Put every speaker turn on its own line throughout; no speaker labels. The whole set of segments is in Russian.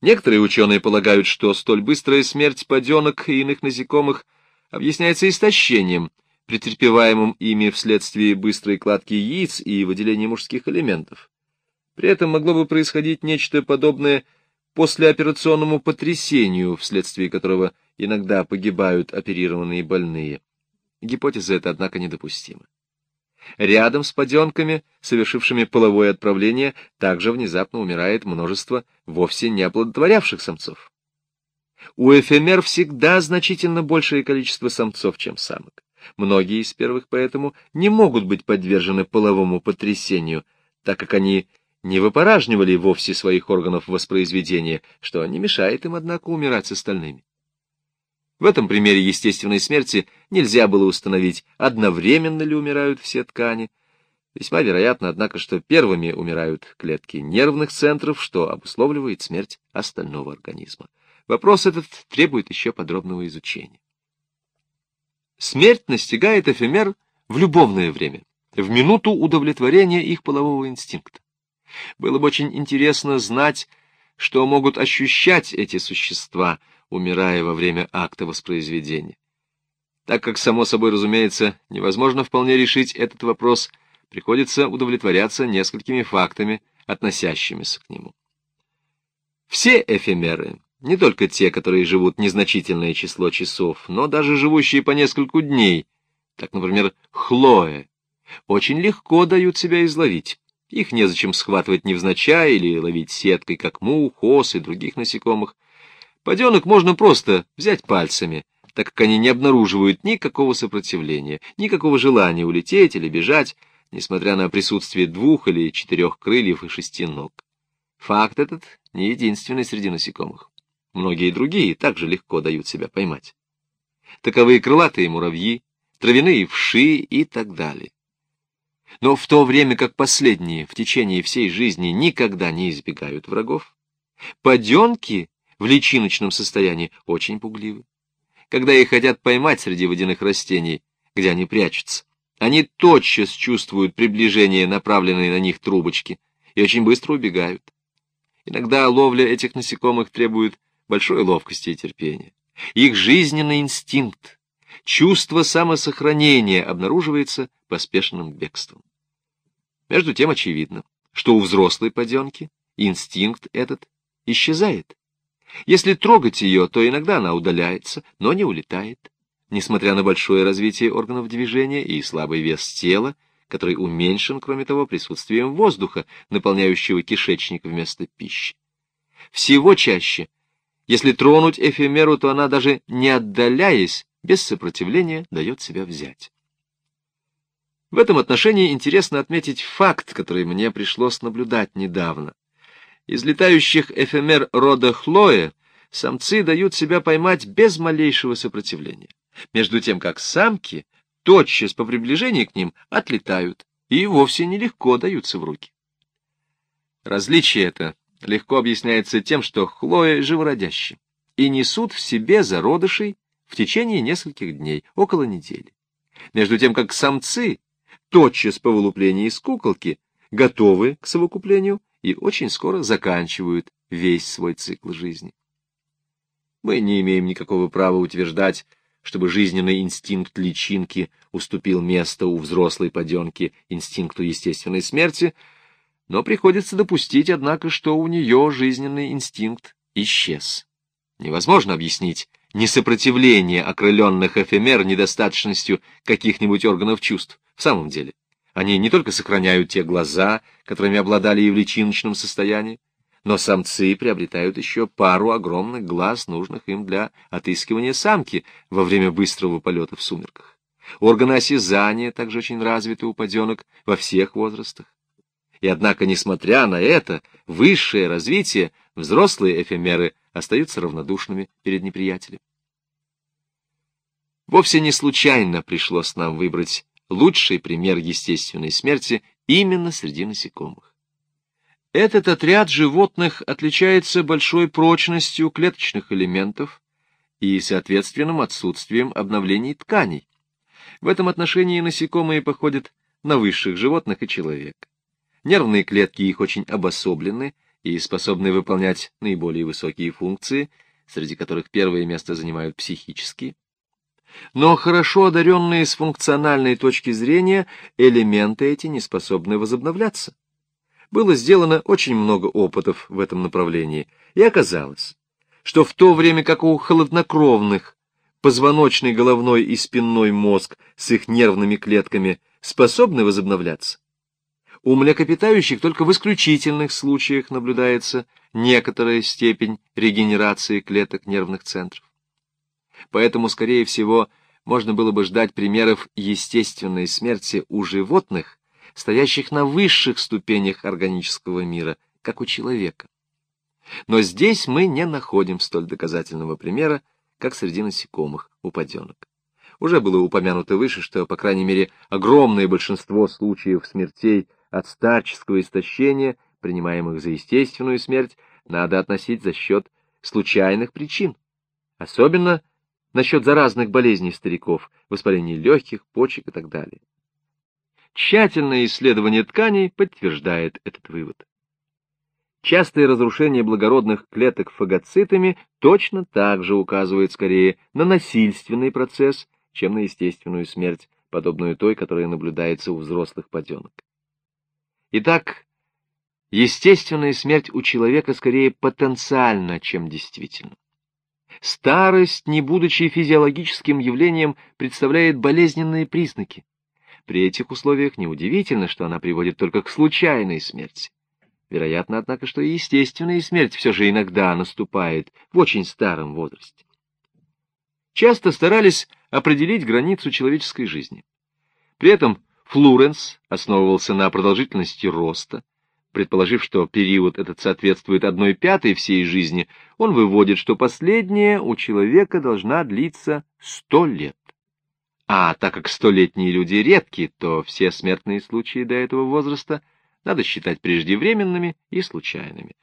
Некоторые ученые полагают, что столь быстрая смерть паденок и иных насекомых объясняется истощением, претерпеваемым ими вследствие быстрой кладки яиц и выделения мужских элементов. При этом могло бы происходить нечто подобное послеоперационному потрясению, вследствие которого иногда погибают оперированные больные. Гипотеза эта, однако, недопустима. Рядом с поденками, совершившими половое отправление, также внезапно умирает множество вовсе не оплодотворявших самцов. У эфемер всегда значительно большее количество самцов, чем самок. Многие из первых поэтому не могут быть подвержены половому потрясению, так как они не выпоражнивали вовсе своих органов воспроизведения, что не мешает им, однако, умирать с остальными. В этом примере естественной смерти нельзя было установить, одновременно ли умирают все ткани. Весьма вероятно, однако, что первыми умирают клетки нервных центров, что обусловливает смерть остального организма. Вопрос этот требует еще подробного изучения. Смерть настигает эфемер в любовное время, в минуту удовлетворения их полового инстинкта. Было бы очень интересно знать, что могут ощущать эти существа, умирая во время акта воспроизведения. Так как, само собой разумеется, невозможно вполне решить этот вопрос, приходится удовлетворяться несколькими фактами, относящимися к нему. Все эфемеры, не только те, которые живут незначительное число часов, но даже живущие по нескольку дней, так, например, Хлоя, очень легко дают себя изловить. Их незачем схватывать невзначай или ловить сеткой, как мух, ос и других насекомых. Поденок можно просто взять пальцами, так как они не обнаруживают никакого сопротивления, никакого желания улететь или бежать, несмотря на присутствие двух или четырех крыльев и шести ног. Факт этот не единственный среди насекомых. Многие другие также легко дают себя поймать. Таковые крылатые муравьи, травяные вши и так далее. Но в то время как последние в течение всей жизни никогда не избегают врагов, поденки в личиночном состоянии очень пугливы. Когда их хотят поймать среди водяных растений, где они прячутся, они тотчас чувствуют приближение направленной на них трубочки и очень быстро убегают. Иногда ловля этих насекомых требует большой ловкости и терпения. Их жизненный инстинкт, чувство самосохранения обнаруживается поспешным бегством. Между тем очевидно, что у взрослой поденки инстинкт этот исчезает. Если трогать ее, то иногда она удаляется, но не улетает. Несмотря на большое развитие органов движения и слабый вес тела, который уменьшен, кроме того, присутствием воздуха, наполняющего кишечник вместо пищи. Всего чаще, если тронуть эфемеру, то она даже не отдаляясь, без сопротивления дает себя взять. В этом отношении интересно отметить факт, который мне пришлось наблюдать недавно. Из летающих эфемер рода Хлоя самцы дают себя поймать без малейшего сопротивления, между тем как самки тотчас по приближении к ним отлетают и вовсе нелегко даются в руки. Различие это легко объясняется тем, что Хлоя живородящие и несут в себе зародышей в течение нескольких дней, около недели. Между тем, как самцы тотчас по вылуплении из куколки готовы к совокуплению и очень скоро заканчивают весь свой цикл жизни. Мы не имеем никакого права утверждать, чтобы жизненный инстинкт личинки уступил место у взрослой поденки инстинкту естественной смерти, но приходится допустить, однако, что у нее жизненный инстинкт исчез. Невозможно объяснить несопротивление окрыленных эфемер недостаточностью каких-нибудь органов чувств. В самом деле, они не только сохраняют те глаза, которыми обладали и в личиночном состоянии, но самцы приобретают еще пару огромных глаз, нужных им для отыскивания самки во время быстрого полета в сумерках. Органы осязания также очень развиты у паденок во всех возрастах. И однако, несмотря на это, высшее развитие, взрослые эфемеры остаются равнодушными перед неприятелем. Вовсе не случайно пришлось нам выбрать лучший пример естественной смерти именно среди насекомых. Этот отряд животных отличается большой прочностью клеточных элементов и соответственным отсутствием обновлений тканей. В этом отношении насекомые походят на высших животных и человека. Нервные клетки их очень обособлены и способные выполнять наиболее высокие функции, среди которых первое место занимают психические. Но хорошо одаренные с функциональной точки зрения элементы эти не способны возобновляться. Было сделано очень много опытов в этом направлении, и оказалось, что в то время как у холоднокровных позвоночный, головной и спинной мозг с их нервными клетками способны возобновляться, у млекопитающих только в исключительных случаях наблюдается некоторая степень регенерации клеток нервных центров. Поэтому, скорее всего, можно было бы ждать примеров естественной смерти у животных, стоящих на высших ступенях органического мира, как у человека. Но здесь мы не находим столь доказательного примера, как среди насекомых у паденок. Уже было упомянуто выше, что, по крайней мере, огромное большинство случаев смертей от старческого истощения, принимаемых за естественную смерть, надо относить за счет случайных причин. Особенно насчет заразных болезней стариков, воспаления легких, почек и так далее. Тщательное исследование тканей подтверждает этот вывод. Частое разрушение благородных клеток фагоцитами точно так же указывает скорее на насильственный процесс, чем на естественную смерть, подобную той, которая наблюдается у взрослых поденок. Итак, естественная смерть у человека скорее потенциальна, чем действительно. Старость, не будучи физиологическим явлением, представляет болезненные признаки. При этих условиях неудивительно, что она приводит только к случайной смерти. Вероятно, однако, что и естественная смерть все же иногда наступает в очень старом возрасте. Часто старались определить границу человеческой жизни. При этом Флуренс основывался на продолжительности роста, Предположив, что период этот соответствует одной пятой всей жизни, он выводит, что последняя у человека должна длиться сто лет. А так как столетние люди редки, то все смертные случаи до этого возраста надо считать преждевременными и случайными.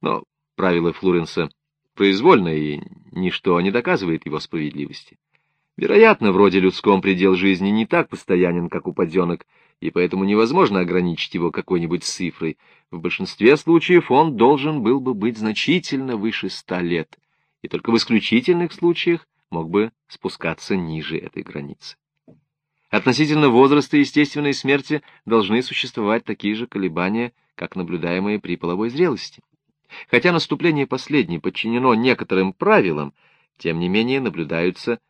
Но правило Флуренса произвольное, и ничто не доказывает его справедливости. Вероятно, вроде людском предел жизни не так постоянен, как у подзенок, и поэтому невозможно ограничить его какой-нибудь цифрой. В большинстве случаев он должен был бы быть значительно выше ста лет, и только в исключительных случаях мог бы спускаться ниже этой границы. Относительно возраста естественной смерти должны существовать такие же колебания, как наблюдаемые при половой зрелости. Хотя наступление последней подчинено некоторым правилам, тем не менее наблюдаются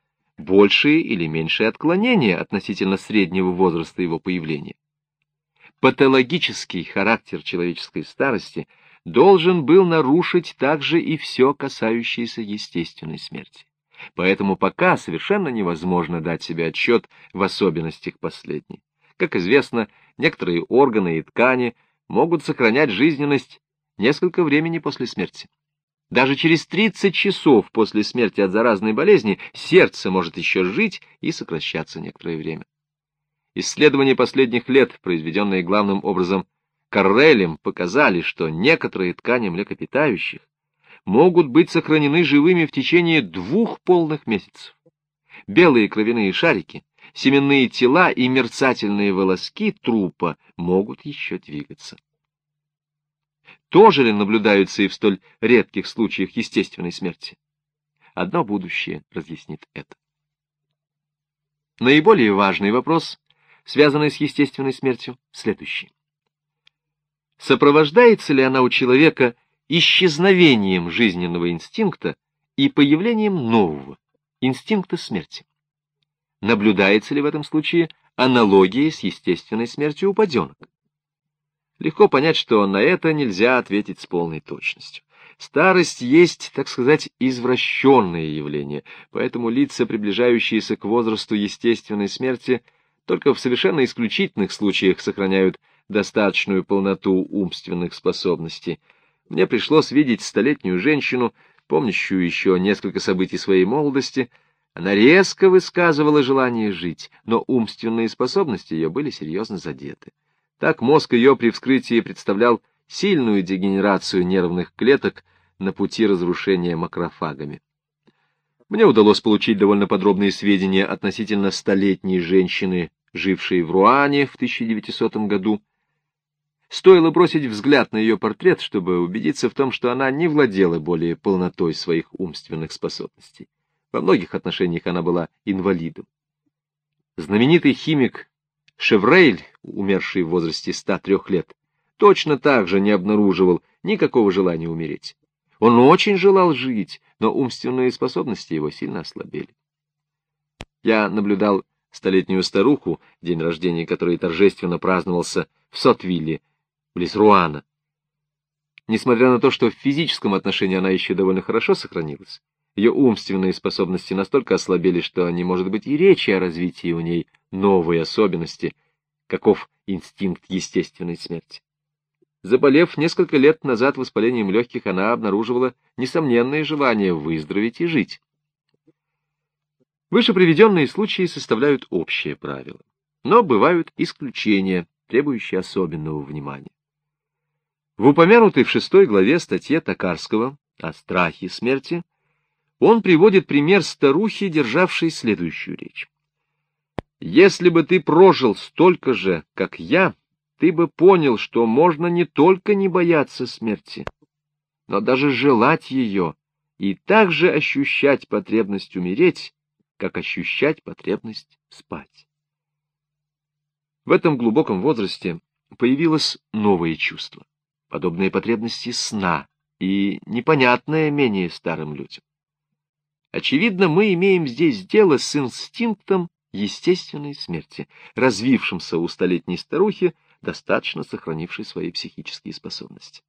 большие или меньшие отклонения относительно среднего возраста его появления. Патологический характер человеческой старости должен был нарушить также и все касающееся естественной смерти. Поэтому пока совершенно невозможно дать себе отчет в особенностях последней. Как известно, некоторые органы и ткани могут сохранять жизненность несколько времени после смерти. Даже через 30 часов после смерти от заразной болезни сердце может еще жить и сокращаться некоторое время. Исследования последних лет, произведенные главным образом Каррелем, показали, что некоторые ткани млекопитающих могут быть сохранены живыми в течение двух полных месяцев. Белые кровяные шарики, семенные тела и мерцательные волоски трупа могут еще двигаться тоже ли наблюдаются и в столь редких случаях естественной смерти? Одно будущее разъяснит это. Наиболее важный вопрос, связанный с естественной смертью, следующий. Сопровождается ли она у человека исчезновением жизненного инстинкта и появлением нового, инстинкта смерти? Наблюдается ли в этом случае аналогия с естественной смертью у паденок? Легко понять, что на это нельзя ответить с полной точностью. Старость есть, так сказать, извращенное явление, поэтому лица, приближающиеся к возрасту естественной смерти, только в совершенно исключительных случаях сохраняют достаточную полноту умственных способностей. Мне пришлось видеть столетнюю женщину, помнящую еще несколько событий своей молодости. Она резко высказывала желание жить, но умственные способности ее были серьезно задеты. Так мозг ее при вскрытии представлял сильную дегенерацию нервных клеток на пути разрушения макрофагами. Мне удалось получить довольно подробные сведения относительно столетней женщины, жившей в Руане в 1900 году. Стоило бросить взгляд на ее портрет, чтобы убедиться в том, что она не владела более полнотой своих умственных способностей. Во многих отношениях она была инвалидом. Знаменитый химик Шеврейль, умерший в возрасте 103 лет, точно так же не обнаруживал никакого желания умереть. Он очень желал жить, но умственные способности его сильно ослабели. Я наблюдал столетнюю старуху, день рождения которой торжественно праздновался в Сотвилле, близ Руана. Несмотря на то, что в физическом отношении она еще довольно хорошо сохранилась, ее умственные способности настолько ослабели, что не может быть и речи о развитии у ней новой особенности, каков инстинкт естественной смерти. Заболев несколько лет назад воспалением легких, она обнаруживала несомненное желание выздороветь и жить. Выше приведенные случаи составляют общее правило, но бывают исключения, требующие особенного внимания. В упомянутой в шестой главе статье Токарского о страхе смерти он приводит пример старухи, державшей следующую речь. «Если бы ты прожил столько же, как я, ты бы понял, что можно не только не бояться смерти, но даже желать ее и также ощущать потребность умереть, как ощущать потребность спать. В этом глубоком возрасте появилось новое чувство, подобные потребности сна и непонятное менее старым людям. Очевидно, мы имеем здесь дело с инстинктом естественной смерти, развившимся у столетней старухи, достаточно сохранивший свои психические способности.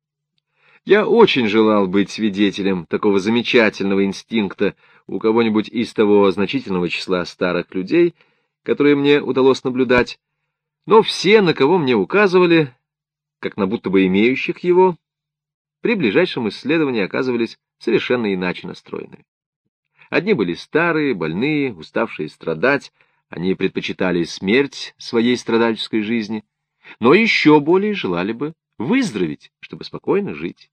Я очень желал быть свидетелем такого замечательного инстинкта у кого-нибудь из того значительного числа старых людей, которые мне удалось наблюдать, но все, на кого мне указывали, как на будто бы имеющих его, при ближайшем исследовании оказывались совершенно иначе настроены. Одни были старые, больные, уставшие страдать, они предпочитали смерть своей страдальческой жизни, но еще более желали бы выздороветь, чтобы спокойно жить.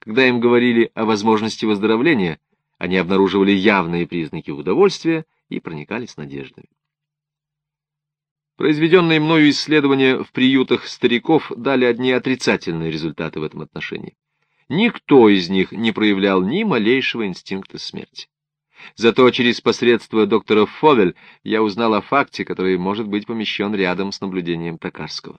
Когда им говорили о возможности выздоровления, они обнаруживали явные признаки удовольствия и проникались надеждами. Произведенные мною исследования в приютах стариков дали одни отрицательные результаты в этом отношении. Никто из них не проявлял ни малейшего инстинкта смерти. Зато через посредство доктора Фовель я узнал о факте, который может быть помещен рядом с наблюдением Токарского.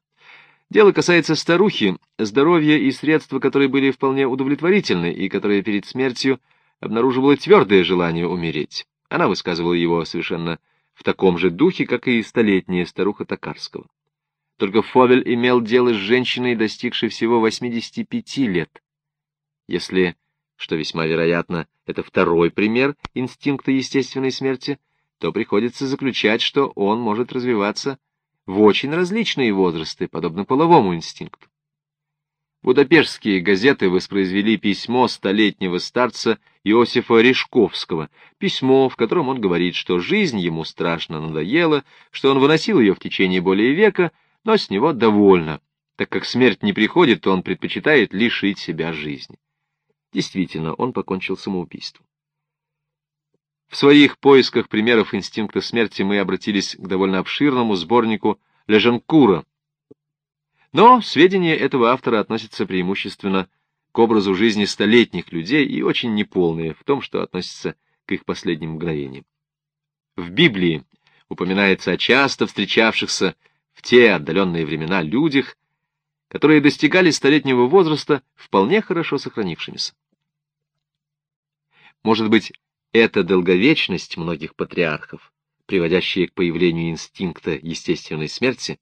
Дело касается старухи, здоровья и средства которые были вполне удовлетворительны и которая перед смертью обнаруживала твердое желание умереть. Она высказывала его совершенно в таком же духе, как и столетняя старуха Токарского. Только Фовель имел дело с женщиной, достигшей всего 85 лет. Если что весьма вероятно, это второй пример инстинкта естественной смерти, то приходится заключать, что он может развиваться в очень различные возрасты, подобно половому инстинкту. Будапештские газеты воспроизвели письмо столетнего старца Иосифа Решковского, письмо, в котором он говорит, что жизнь ему страшно надоела, что он выносил ее в течение более века, но с него довольно. Так как смерть не приходит, то он предпочитает лишить себя жизни. Действительно, он покончил самоубийством. В своих поисках примеров инстинкта смерти мы обратились к довольно обширному сборнику Лежанкура. Но сведения этого автора относятся преимущественно к образу жизни столетних людей и очень неполные в том, что относится к их последним мгновениям. В Библии упоминается о часто встречавшихся в те отдаленные времена людях, которые достигали столетнего возраста вполне хорошо сохранившимися. Может быть, эта долговечность многих патриархов, приводящая к появлению инстинкта естественной смерти,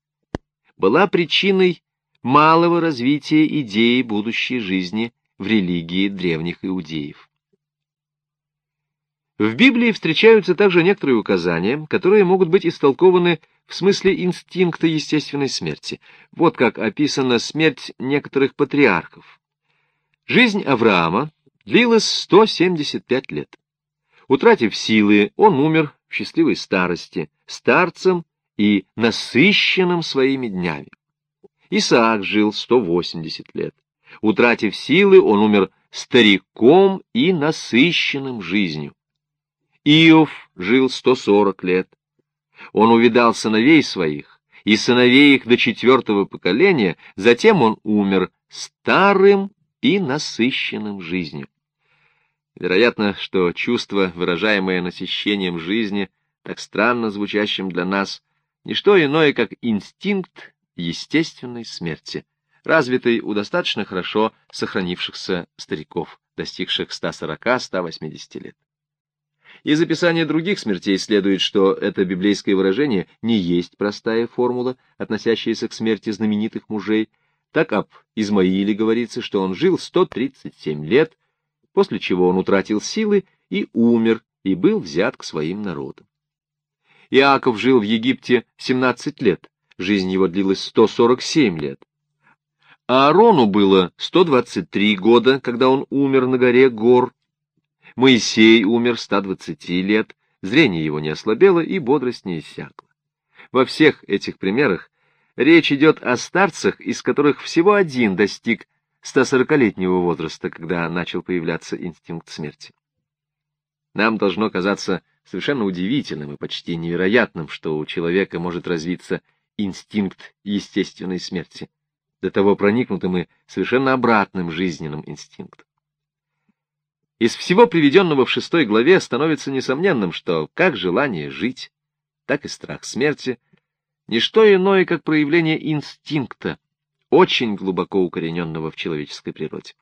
была причиной малого развития идеи будущей жизни в религии древних иудеев. В Библии встречаются также некоторые указания, которые могут быть истолкованы в смысле инстинкта естественной смерти. Вот как описана смерть некоторых патриархов. Жизнь Авраама длилась 175 лет. Утратив силы, он умер в счастливой старости, старцем и насыщенным своими днями. Исаак жил 180 лет. Утратив силы, он умер стариком и насыщенным жизнью. Иов жил 140 лет. Он увидал сыновей своих и сыновей их до четвертого поколения, затем он умер старым и насыщенным жизнью. Вероятно, что чувство, выражаемое насыщением жизни, так странно звучащим для нас, не что иное, как инстинкт естественной смерти, развитый у достаточно хорошо сохранившихся стариков, достигших 140-180 лет. Из описания других смертей следует, что это библейское выражение не есть простая формула, относящаяся к смерти знаменитых мужей. Так об Измаиле говорится, что он жил 137 лет, после чего он утратил силы и умер, и был взят к своим народам. Иаков жил в Египте 17 лет, жизнь его длилась 147 лет. Аарону было 123 года, когда он умер на горе Гор. Моисей умер 120 лет, зрение его не ослабело и бодрость не иссякла. Во всех этих примерах речь идет о старцах, из которых всего один достиг 140-летнего возраста, когда начал появляться инстинкт смерти. Нам должно казаться совершенно удивительным и почти невероятным, что у человека может развиться инстинкт естественной смерти. До того проникнуты мы совершенно обратным жизненным инстинктом. Из всего приведенного в шестой главе становится несомненным, что как желание жить, так и страх смерти — не что иное, как проявление инстинкта, очень глубоко укорененного в человеческой природе.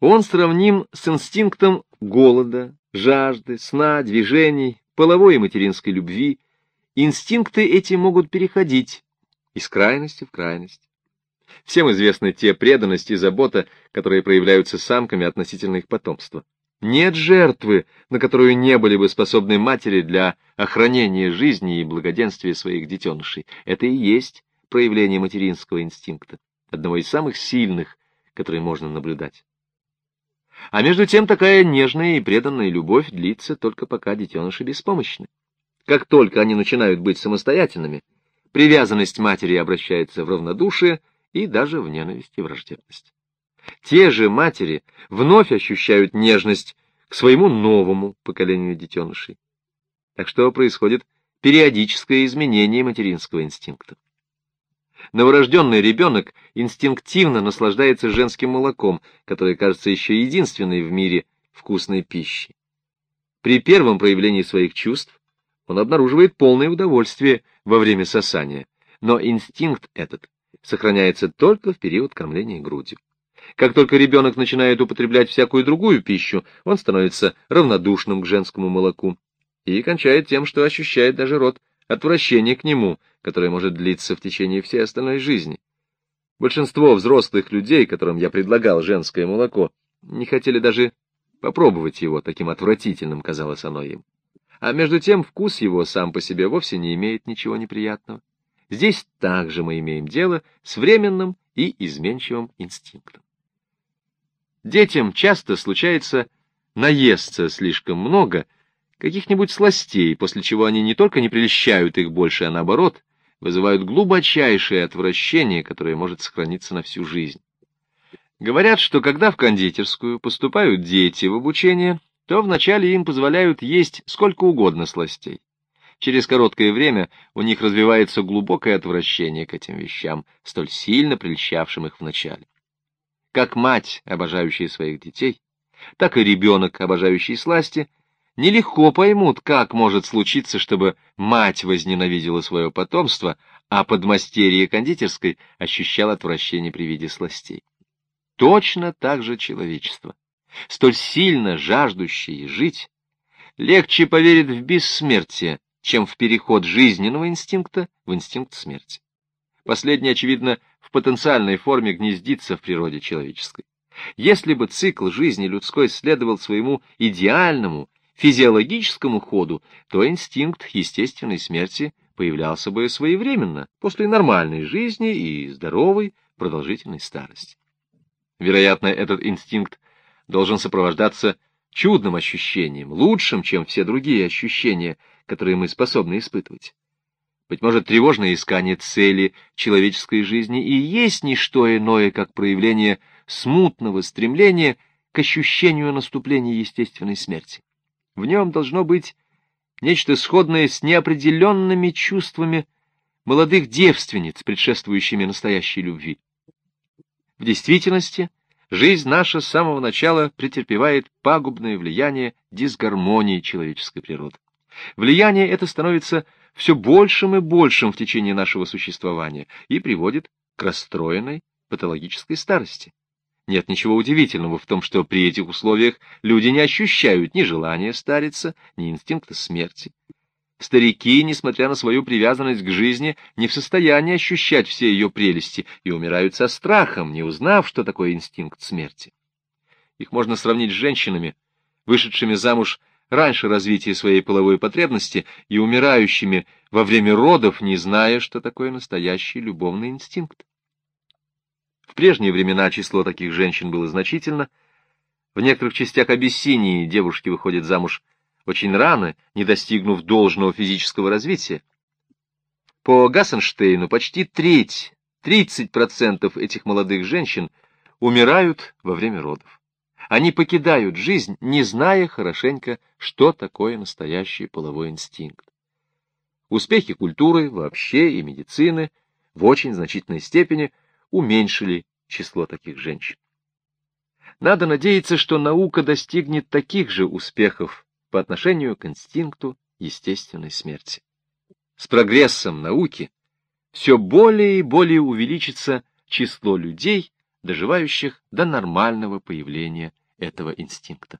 Он сравним с инстинктом голода, жажды, сна, движений, половой и материнской любви. Инстинкты эти могут переходить из крайности в крайность. Всем известны те преданность и забота, которые проявляются самками относительно их потомства. Нет жертвы, на которую не были бы способны матери для охранения жизни и благоденствия своих детенышей. Это и есть проявление материнского инстинкта, одного из самых сильных, которые можно наблюдать. А между тем такая нежная и преданная любовь длится только пока детеныши беспомощны. Как только они начинают быть самостоятельными, привязанность матери обращается в равнодушие и даже в ненависть и враждебность. Те же матери вновь ощущают нежность к своему новому поколению детенышей. Так что происходит периодическое изменение материнского инстинкта. Новорожденный ребенок инстинктивно наслаждается женским молоком, которое кажется еще единственной в мире вкусной пищей. При первом проявлении своих чувств он обнаруживает полное удовольствие во время сосания, но инстинкт этот сохраняется только в период кормления грудью. Как только ребенок начинает употреблять всякую другую пищу, он становится равнодушным к женскому молоку и кончает тем, что ощущает даже род отвращения к нему, которое может длиться в течение всей остальной жизни. Большинство взрослых людей, которым я предлагал женское молоко, не хотели даже попробовать его, таким отвратительным казалось оно им. А между тем вкус его сам по себе вовсе не имеет ничего неприятного. Здесь также мы имеем дело с временным и изменчивым инстинктом. Детям часто случается наесться слишком много каких-нибудь сластей, после чего они не только не прельщают их больше, а наоборот, вызывают глубочайшее отвращение, которое может сохраниться на всю жизнь. Говорят, что когда в кондитерскую поступают дети в обучение, то вначале им позволяют есть сколько угодно сластей. Через короткое время у них развивается глубокое отвращение к этим вещам, столь сильно прельщавшим их вначале. Как мать, обожающая своих детей, так и ребенок, обожающий сласти, нелегко поймут, как может случиться, чтобы мать возненавидела свое потомство, а подмастерье кондитерской ощущало отвращение при виде сластей. Точно так же человечество, столь сильно жаждущее жить, легче поверит в бессмертие, чем в переход жизненного инстинкта в инстинкт смерти. Последний, очевидно, в потенциальной форме гнездится в природе человеческой. Если бы цикл жизни людской следовал своему идеальному физиологическому ходу, то инстинкт естественной смерти появлялся бы своевременно, после нормальной жизни и здоровой продолжительной старости. Вероятно, этот инстинкт должен сопровождаться чудным ощущением, лучшим, чем все другие ощущения, которые мы способны испытывать. Быть может, тревожное искание цели человеческой жизни и есть не что иное, как проявление смутного стремления к ощущению наступления естественной смерти. В нем должно быть нечто сходное с неопределенными чувствами молодых девственниц, предшествующими настоящей любви. В действительности, жизнь наша с самого начала претерпевает пагубное влияние дисгармонии человеческой природы. Влияние это становится все большим и большим в течение нашего существования и приводит к расстроенной патологической старости. Нет ничего удивительного в том, что при этих условиях люди не ощущают ни желания стариться, ни инстинкта смерти. Старики, несмотря на свою привязанность к жизни, не в состоянии ощущать все ее прелести и умирают со страхом, не узнав, что такое инстинкт смерти. Их можно сравнить с женщинами, вышедшими замуж раньше развития своей половой потребности и умирающими во время родов, не зная, что такое настоящий любовный инстинкт. В прежние времена число таких женщин было значительно. В некоторых частях Абиссинии девушки выходят замуж очень рано, не достигнув должного физического развития. По Гассенштейну почти треть, 30% этих молодых женщин умирают во время родов. Они покидают жизнь, не зная хорошенько, что такое настоящий половой инстинкт. Успехи культуры вообще и медицины в очень значительной степени уменьшили число таких женщин. Надо надеяться, что наука достигнет таких же успехов по отношению к инстинкту естественной смерти. С прогрессом науки все более и более увеличится число людей, доживающих до нормального появления этого инстинкта.